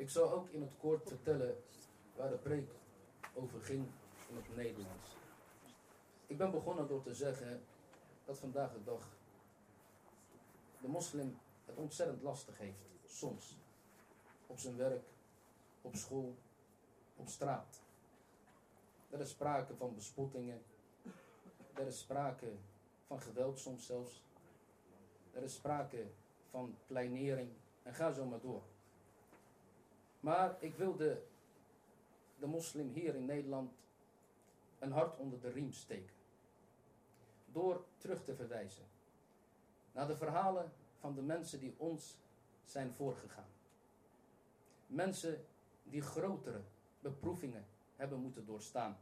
Ik zal ook in het kort vertellen waar de preek over ging in het Nederlands. Ik ben begonnen door te zeggen dat vandaag de dag de moslim het ontzettend lastig heeft, soms. Op zijn werk, op school, op straat. Er is sprake van bespottingen. Er is sprake van geweld soms zelfs. Er is sprake van kleinering. En ga zo maar door. Maar ik wil de, de moslim hier in Nederland een hart onder de riem steken. Door terug te verwijzen naar de verhalen van de mensen die ons zijn voorgegaan. Mensen die grotere beproevingen hebben moeten doorstaan.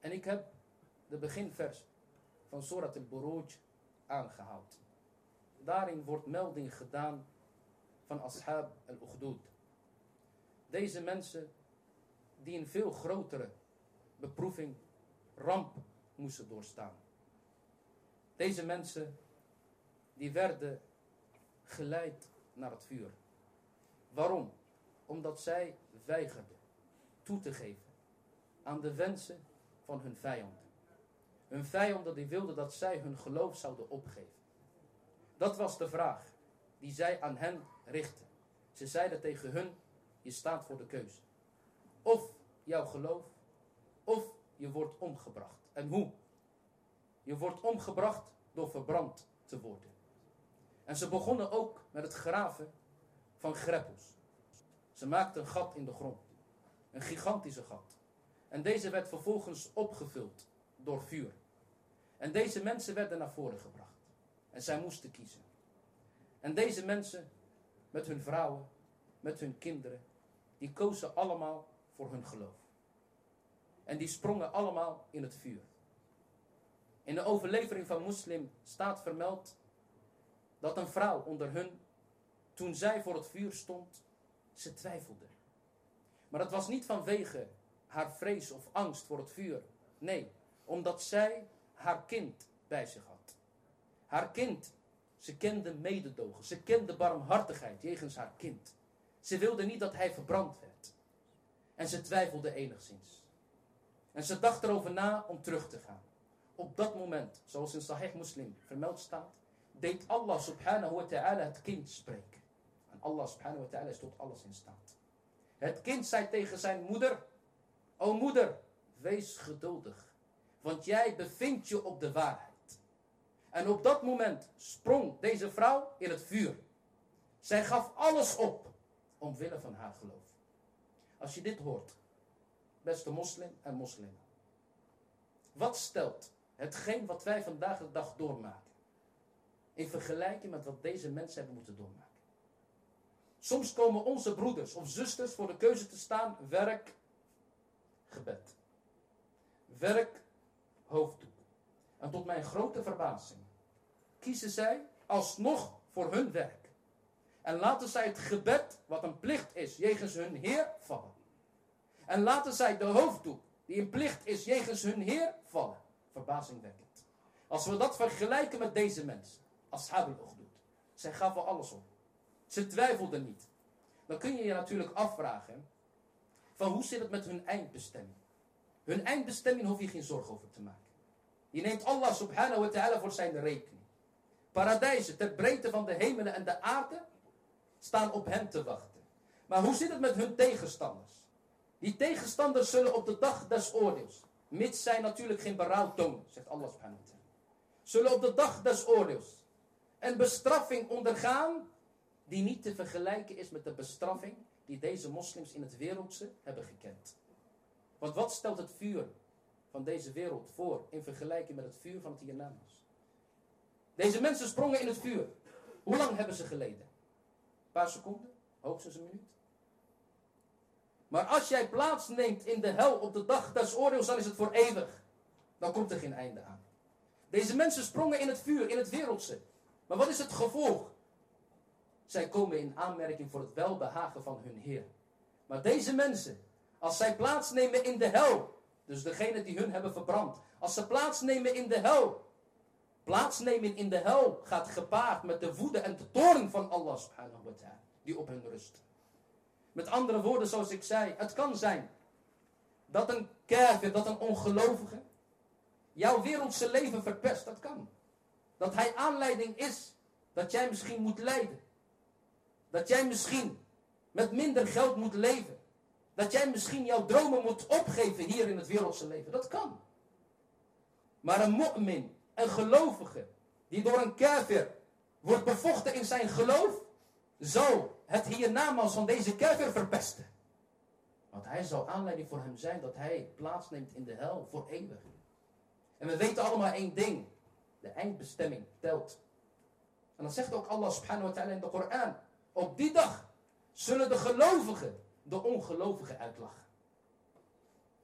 En ik heb de beginvers van Surat al-Buruj aangehaald. Daarin wordt melding gedaan van Ashab al-Ukhdud. Deze mensen die een veel grotere beproeving, ramp moesten doorstaan. Deze mensen die werden geleid naar het vuur. Waarom? Omdat zij weigerden toe te geven aan de wensen van hun vijanden. Hun vijanden die wilden dat zij hun geloof zouden opgeven. Dat was de vraag die zij aan hen richtten. Ze zeiden tegen hun, je staat voor de keuze. Of jouw geloof, of je wordt omgebracht. En hoe? Je wordt omgebracht door verbrand te worden. En ze begonnen ook met het graven van greppels. Ze maakten een gat in de grond. Een gigantische gat. En deze werd vervolgens opgevuld door vuur. En deze mensen werden naar voren gebracht. En zij moesten kiezen. En deze mensen, met hun vrouwen, met hun kinderen, die kozen allemaal voor hun geloof. En die sprongen allemaal in het vuur. In de overlevering van moslim staat vermeld dat een vrouw onder hun, toen zij voor het vuur stond, ze twijfelde. Maar dat was niet vanwege haar vrees of angst voor het vuur. Nee, omdat zij haar kind bij zich had. Haar kind, ze kende mededogen, ze kende barmhartigheid jegens haar kind. Ze wilde niet dat hij verbrand werd. En ze twijfelde enigszins. En ze dacht erover na om terug te gaan. Op dat moment, zoals in Sahih Muslim vermeld staat, deed Allah subhanahu wa ta'ala het kind spreken. En Allah subhanahu wa ta'ala is tot alles in staat. Het kind zei tegen zijn moeder, O moeder, wees geduldig, want jij bevindt je op de waarheid. En op dat moment sprong deze vrouw in het vuur. Zij gaf alles op omwille van haar geloof. Als je dit hoort, beste moslim en moslim. Wat stelt hetgeen wat wij vandaag de dag doormaken in vergelijking met wat deze mensen hebben moeten doormaken? Soms komen onze broeders of zusters voor de keuze te staan: werk, gebed. Werk, hoofddoek. En tot mijn grote verbazing kiezen zij alsnog voor hun werk. En laten zij het gebed, wat een plicht is, jegens hun Heer vallen. En laten zij de hoofddoek, die een plicht is, jegens hun Heer vallen. Verbazingwekkend. Als we dat vergelijken met deze mensen, Ashab al-Ukhdud. Zij gaven alles op. Ze twijfelden niet. Dan kun je je natuurlijk afvragen, van hoe zit het met hun eindbestemming? Hun eindbestemming hoef je geen zorgen over te maken. Je neemt Allah subhanahu wa ta'ala voor zijn rekening. Paradijzen ter breedte van de hemelen en de aarde staan op hem te wachten. Maar hoe zit het met hun tegenstanders? Die tegenstanders zullen op de dag des oordeels, mits zij natuurlijk geen berouw tonen, zegt Allah subhanahu wa ta'ala, zullen op de dag des oordeels een bestraffing ondergaan die niet te vergelijken is met de bestraffing die deze moslims in het wereldse hebben gekend. Want wat stelt het vuur van deze wereld voor in vergelijking met het vuur van het hiernamaals? Deze mensen sprongen in het vuur. Hoe lang hebben ze geleden? Paar seconden? Hoogstens een minuut? Maar als jij plaatsneemt in de hel op de dag des oordeels, dan is het voor eeuwig. Dan komt er geen einde aan. Deze mensen sprongen in het vuur, in het wereldse. Maar wat is het gevolg? Zij komen in aanmerking voor het welbehagen van hun Heer. Maar deze mensen, als zij plaatsnemen in de hel, dus degene die hun hebben verbrand, als ze plaatsnemen in de hel, plaatsnemen in de hel gaat gepaard met de woede en de toorn van Allah subhanahu wa ta'ala, die op hen rust. Met andere woorden, zoals ik zei, het kan zijn dat een kafir, dat een ongelovige, jouw wereldse leven verpest. Dat kan. Dat hij aanleiding is dat jij misschien moet lijden. Dat jij misschien met minder geld moet leven. Dat jij misschien jouw dromen moet opgeven hier in het wereldse leven. Dat kan. Maar een mu'min, een gelovige, die door een kafir wordt bevochten in zijn geloof, zal het hiernamaals van deze kafir verpesten. Want hij zal aanleiding voor hem zijn dat hij plaatsneemt in de hel voor eeuwig. En we weten allemaal één ding. De eindbestemming telt. En dan zegt ook Allah subhanahu wa ta'ala in de Koran. Op die dag zullen de gelovigen de ongelovigen uitlachen.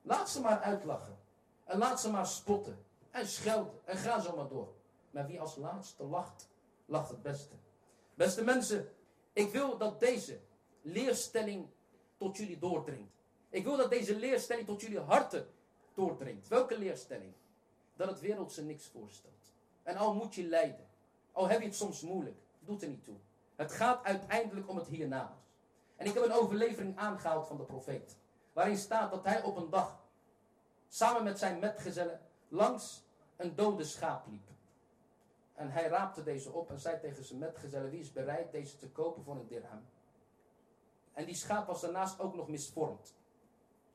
Laat ze maar uitlachen. En laat ze maar spotten. En schelden. En ga zo maar door. Maar wie als laatste lacht, lacht het beste. Beste mensen, ik wil dat deze leerstelling tot jullie doordringt. Ik wil dat deze leerstelling tot jullie harten doordringt. Welke leerstelling? Dat het wereldse niks voorstelt. En al moet je lijden, al heb je het soms moeilijk, doet er niet toe. Het gaat uiteindelijk om het hiernamaals. En ik heb een overlevering aangehaald van de profeet. Waarin staat dat hij op een dag samen met zijn metgezellen langs een dode schaap liep. En hij raapte deze op en zei tegen zijn metgezellen, wie is bereid deze te kopen voor een dirham? En die schaap was daarnaast ook nog misvormd.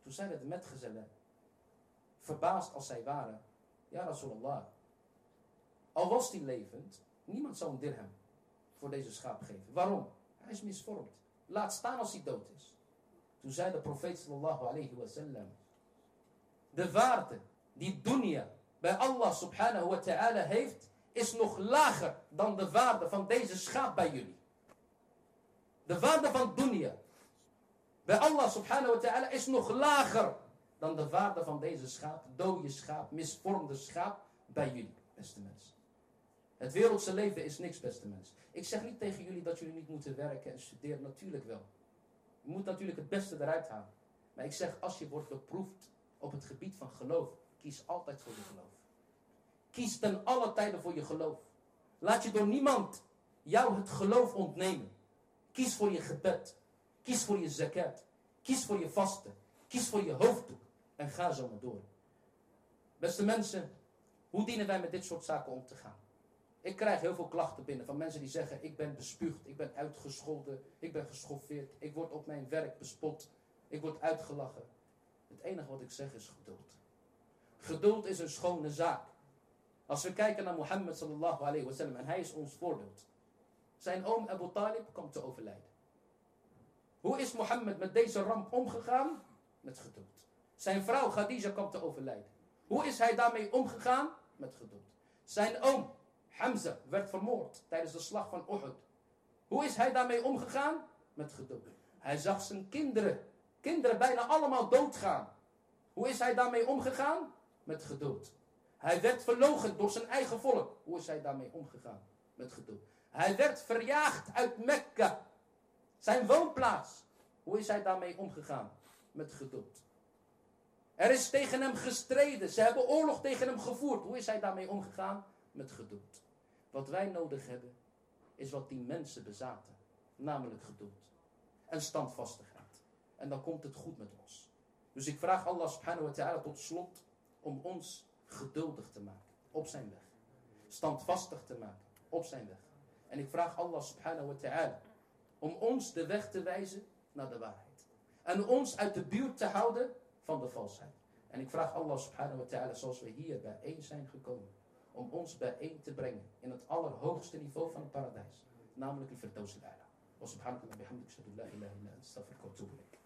Toen zeiden de metgezellen, verbaasd als zij waren, ja Rasulallah, al was die levend, niemand zou een dirham voor deze schaap geven. Waarom? Hij is misvormd. Laat staan als hij dood is. Toen zei de profeet sallallahu alayhi wa sallam, de waarde die dunya bij Allah subhanahu wa ta'ala heeft, is nog lager dan de waarde van deze schaap bij jullie. De waarde van dunya bij Allah subhanahu wa ta'ala is nog lager dan de waarde van deze schaap, dode schaap, misvormde schaap bij jullie, beste mensen. Het wereldse leven is niks, beste mensen. Ik zeg niet tegen jullie dat jullie niet moeten werken en studeren, natuurlijk wel. Je moet natuurlijk het beste eruit halen. Maar ik zeg, als je wordt beproefd op het gebied van geloof, kies altijd voor je geloof. Kies ten alle tijden voor je geloof. Laat je door niemand jou het geloof ontnemen. Kies voor je gebed. Kies voor je zakat. Kies voor je vasten. Kies voor je hoofddoek. En ga zo maar door. Beste mensen, hoe dienen wij met dit soort zaken om te gaan? Ik krijg heel veel klachten binnen van mensen die zeggen: Ik ben bespuugd, ik ben uitgescholden, ik ben geschoffeerd, ik word op mijn werk bespot, ik word uitgelachen. Het enige wat ik zeg is geduld. Geduld is een schone zaak. Als we kijken naar Mohammed sallallahu alayhi wasallam en hij is ons voorbeeld. Zijn oom Abu Talib komt te overlijden. Hoe is Mohammed met deze ramp omgegaan? Met geduld. Zijn vrouw Khadija komt te overlijden. Hoe is hij daarmee omgegaan? Met geduld. Zijn oom Hamza werd vermoord tijdens de slag van Uhud. Hoe is hij daarmee omgegaan? Met geduld. Hij zag zijn kinderen, kinderen bijna allemaal doodgaan. Hoe is hij daarmee omgegaan? Met geduld. Hij werd verlogen door zijn eigen volk. Hoe is hij daarmee omgegaan? Met geduld. Hij werd verjaagd uit Mekka. Zijn woonplaats. Hoe is hij daarmee omgegaan? Met geduld. Er is tegen hem gestreden. Ze hebben oorlog tegen hem gevoerd. Hoe is hij daarmee omgegaan? Met geduld. Wat wij nodig hebben, is wat die mensen bezaten. Namelijk geduld. En standvastigheid. En dan komt het goed met ons. Dus ik vraag Allah subhanahu wa ta'ala tot slot om ons geduldig te maken op zijn weg. Standvastig te maken op zijn weg. En ik vraag Allah subhanahu wa ta'ala om ons de weg te wijzen naar de waarheid. En ons uit de buurt te houden van de valsheid. En ik vraag Allah subhanahu wa ta'ala zoals we hier bijeen zijn gekomen. Om ons bijeen te brengen in het allerhoogste niveau van het paradijs. Namelijk de Firdaus al-A'la. Wa subhanahu wa bihamdik shadu la ilaha illa anta astaghfiruka wa atubu ilayk.